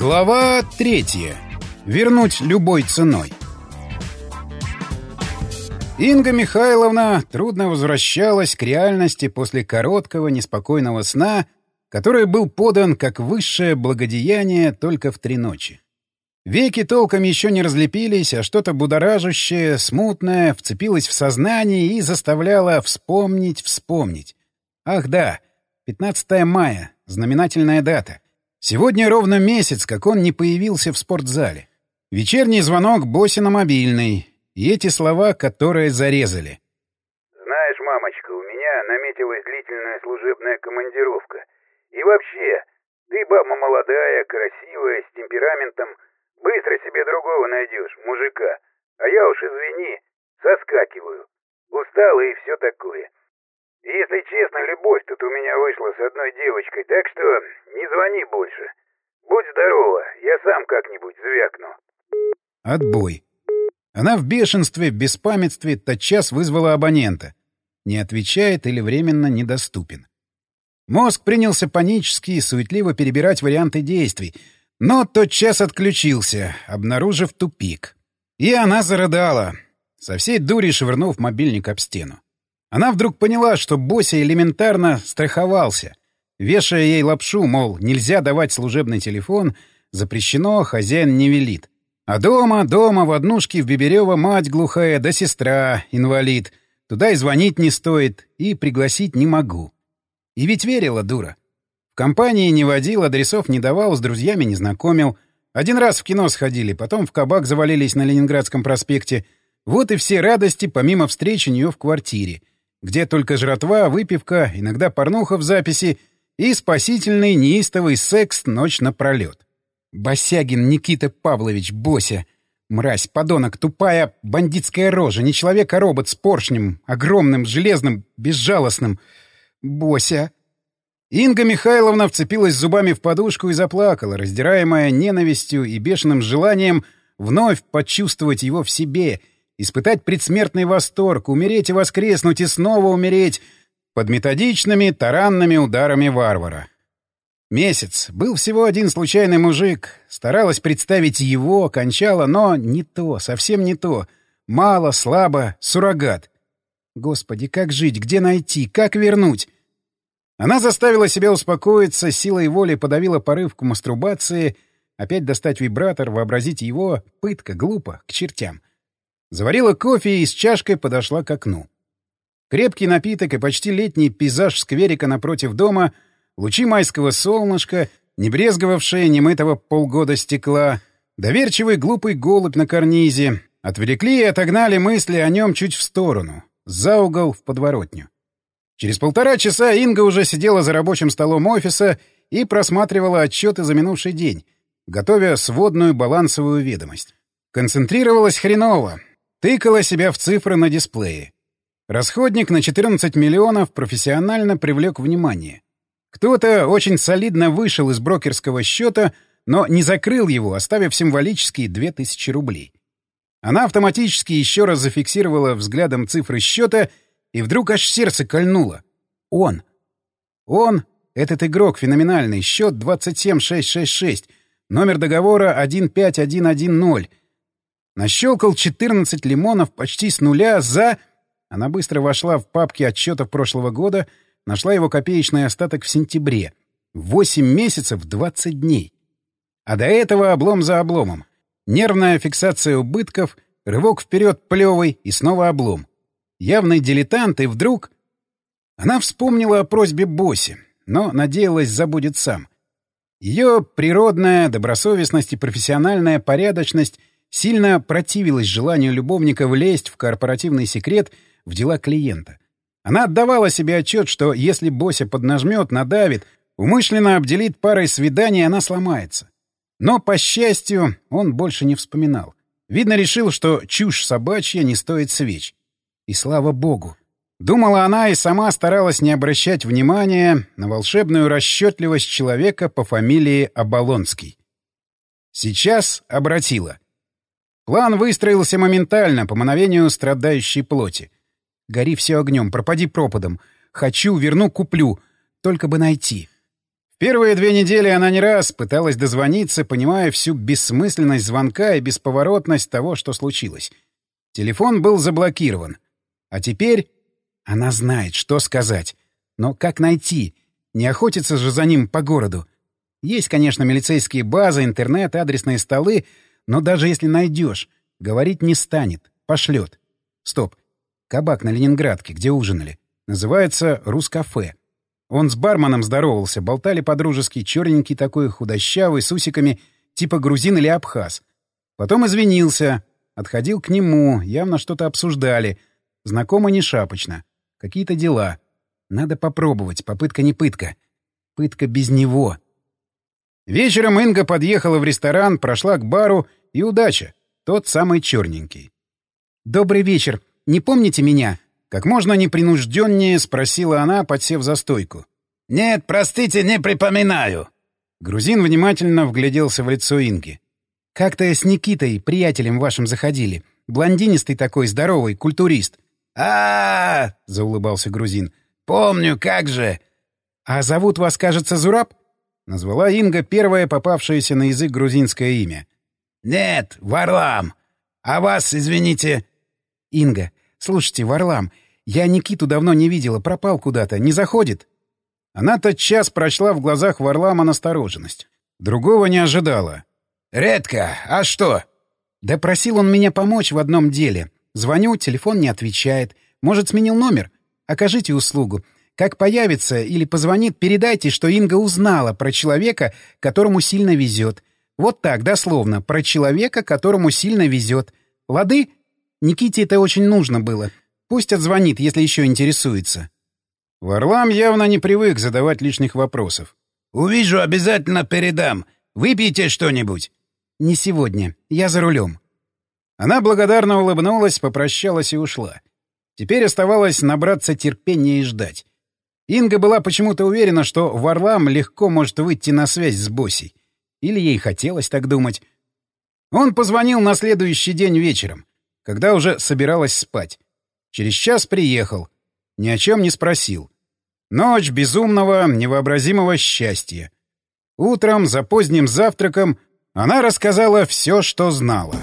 Глава третья. Вернуть любой ценой. Инга Михайловна трудно возвращалась к реальности после короткого неспокойного сна, который был подан как высшее благодеяние только в три ночи. Веки толком еще не разлепились, а что-то будоражащее, смутное вцепилось в сознание и заставляло вспомнить, вспомнить. Ах да, 15 мая, знаменательная дата. Сегодня ровно месяц, как он не появился в спортзале. Вечерний звонок Босина мобильный. И эти слова, которые зарезали. «Знаешь, мамочка, у меня наметилась длительная служебная командировка. И вообще, ты баба молодая, красивая, с темпераментом. Быстро себе другого найдешь, мужика. А я уж, извини, соскакиваю. Устала и все такое. Если честно, любовь тут у меня вышла с одной девочкой, так что не звони больше. Будь здорова, я сам как-нибудь звякну. Отбой. Она в бешенстве, в беспамятстве тотчас вызвала абонента. Не отвечает или временно недоступен. Мозг принялся панически и суетливо перебирать варианты действий, но тотчас отключился, обнаружив тупик. И она зарыдала, со всей дури швырнув мобильник об стену. Она вдруг поняла, что Бося элементарно страховался, вешая ей лапшу, мол, нельзя давать служебный телефон, запрещено, хозяин не велит. А дома, дома, в однушке в Биберево мать глухая, да сестра, инвалид. Туда и звонить не стоит, и пригласить не могу. И ведь верила, дура. В компании не водил, адресов не давал, с друзьями не знакомил. Один раз в кино сходили, потом в кабак завалились на Ленинградском проспекте. Вот и все радости, помимо встречи у нее в квартире — где только жратва, выпивка, иногда порнуха в записи и спасительный неистовый секс ночь напролет. Босягин Никита Павлович, Бося. Мразь, подонок, тупая бандитская рожа, не человек, а робот с поршнем, огромным, железным, безжалостным. Бося. Инга Михайловна вцепилась зубами в подушку и заплакала, раздираемая ненавистью и бешеным желанием вновь почувствовать его в себе — испытать предсмертный восторг, умереть и воскреснуть, и снова умереть под методичными таранными ударами варвара. Месяц. Был всего один случайный мужик. Старалась представить его, кончала, но не то, совсем не то. Мало, слабо, суррогат. Господи, как жить, где найти, как вернуть? Она заставила себя успокоиться, силой воли подавила порыв к мастурбации, опять достать вибратор, вообразить его — пытка, глупо, к чертям. Заварила кофе и с чашкой подошла к окну. Крепкий напиток и почти летний пейзаж скверика напротив дома, лучи майского солнышка, не брезговавшие немытого полгода стекла, доверчивый глупый голубь на карнизе отвлекли и отогнали мысли о нем чуть в сторону, за угол в подворотню. Через полтора часа Инга уже сидела за рабочим столом офиса и просматривала отчеты за минувший день, готовя сводную балансовую ведомость. Концентрировалась хреново, Тыкала себя в цифры на дисплее. Расходник на 14 миллионов профессионально привлек внимание. Кто-то очень солидно вышел из брокерского счета, но не закрыл его, оставив символические 2000 рублей. Она автоматически еще раз зафиксировала взглядом цифры счета, и вдруг аж сердце кольнуло. Он. Он, этот игрок феноменальный, счет 27666, номер договора 15110, Нащелкал 14 лимонов почти с нуля за... Она быстро вошла в папки отчетов прошлого года, нашла его копеечный остаток в сентябре. Восемь месяцев, 20 дней. А до этого облом за обломом. Нервная фиксация убытков, рывок вперед плевый и снова облом. Явный дилетант, и вдруг... Она вспомнила о просьбе Боси, но надеялась забудет сам. Ее природная добросовестность и профессиональная порядочность сильно противилась желанию любовника влезть в корпоративный секрет в дела клиента. Она отдавала себе отчет, что если Бося поднажмет, надавит, умышленно обделит парой свиданий, она сломается. Но, по счастью, он больше не вспоминал. Видно, решил, что чушь собачья не стоит свеч. И слава богу. Думала она и сама старалась не обращать внимания на волшебную расчетливость человека по фамилии Оболонский. Сейчас обратила — План выстроился моментально, по мановению страдающей плоти. Гори все огнем, пропади пропадом. Хочу, верну, куплю. Только бы найти. Первые две недели она не раз пыталась дозвониться, понимая всю бессмысленность звонка и бесповоротность того, что случилось. Телефон был заблокирован. А теперь она знает, что сказать. Но как найти? Не охотиться же за ним по городу. Есть, конечно, милицейские базы, интернет, адресные столы, но даже если найдешь, говорить не станет, пошлет. Стоп. Кабак на Ленинградке, где ужинали. Называется «Рускафе». Он с барменом здоровался, болтали по-дружески, черненький такой, худощавый, с усиками, типа грузин или абхаз. Потом извинился, отходил к нему, явно что-то обсуждали. Знакомо не шапочно. Какие-то дела. Надо попробовать, попытка не пытка. Пытка без него. Вечером Инга подъехала в ресторан, прошла к бару, и удача. Тот самый черненький. «Добрый вечер. Не помните меня?» Как можно непринужденнее спросила она, подсев за стойку. «Нет, простите, не припоминаю». Грузин внимательно вгляделся в лицо Инги. «Как-то с Никитой, приятелем вашим, заходили. Блондинистый такой, здоровый, культурист». А, -а, -а, заулыбался грузин. «Помню, как же!» «А зовут вас, кажется, Зураб?» Назвала Инга первое попавшееся на язык грузинское имя. «Нет, Варлам. А вас, извините...» «Инга, слушайте, Варлам, я Никиту давно не видела, пропал куда-то, не заходит?» Она тотчас прочла в глазах Варлама настороженность. Другого не ожидала. «Редко. А что?» «Да просил он меня помочь в одном деле. Звоню, телефон не отвечает. Может, сменил номер? Окажите услугу. Как появится или позвонит, передайте, что Инга узнала про человека, которому сильно везет. Вот так, дословно, про человека, которому сильно везет. Лады? Никите это очень нужно было. Пусть отзвонит, если еще интересуется. Варлам явно не привык задавать лишних вопросов. «Увижу, обязательно передам. Выпейте что-нибудь». «Не сегодня. Я за рулем». Она благодарно улыбнулась, попрощалась и ушла. Теперь оставалось набраться терпения и ждать. Инга была почему-то уверена, что Варлам легко может выйти на связь с Босей. Или ей хотелось так думать. Он позвонил на следующий день вечером, когда уже собиралась спать. Через час приехал. Ни о чем не спросил. Ночь безумного, невообразимого счастья. Утром, за поздним завтраком, она рассказала все, что знала.